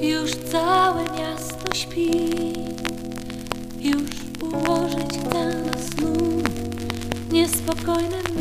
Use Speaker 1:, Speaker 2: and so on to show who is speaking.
Speaker 1: Już całe miasto śpi, już ułożyć chcę do snu niespokojne.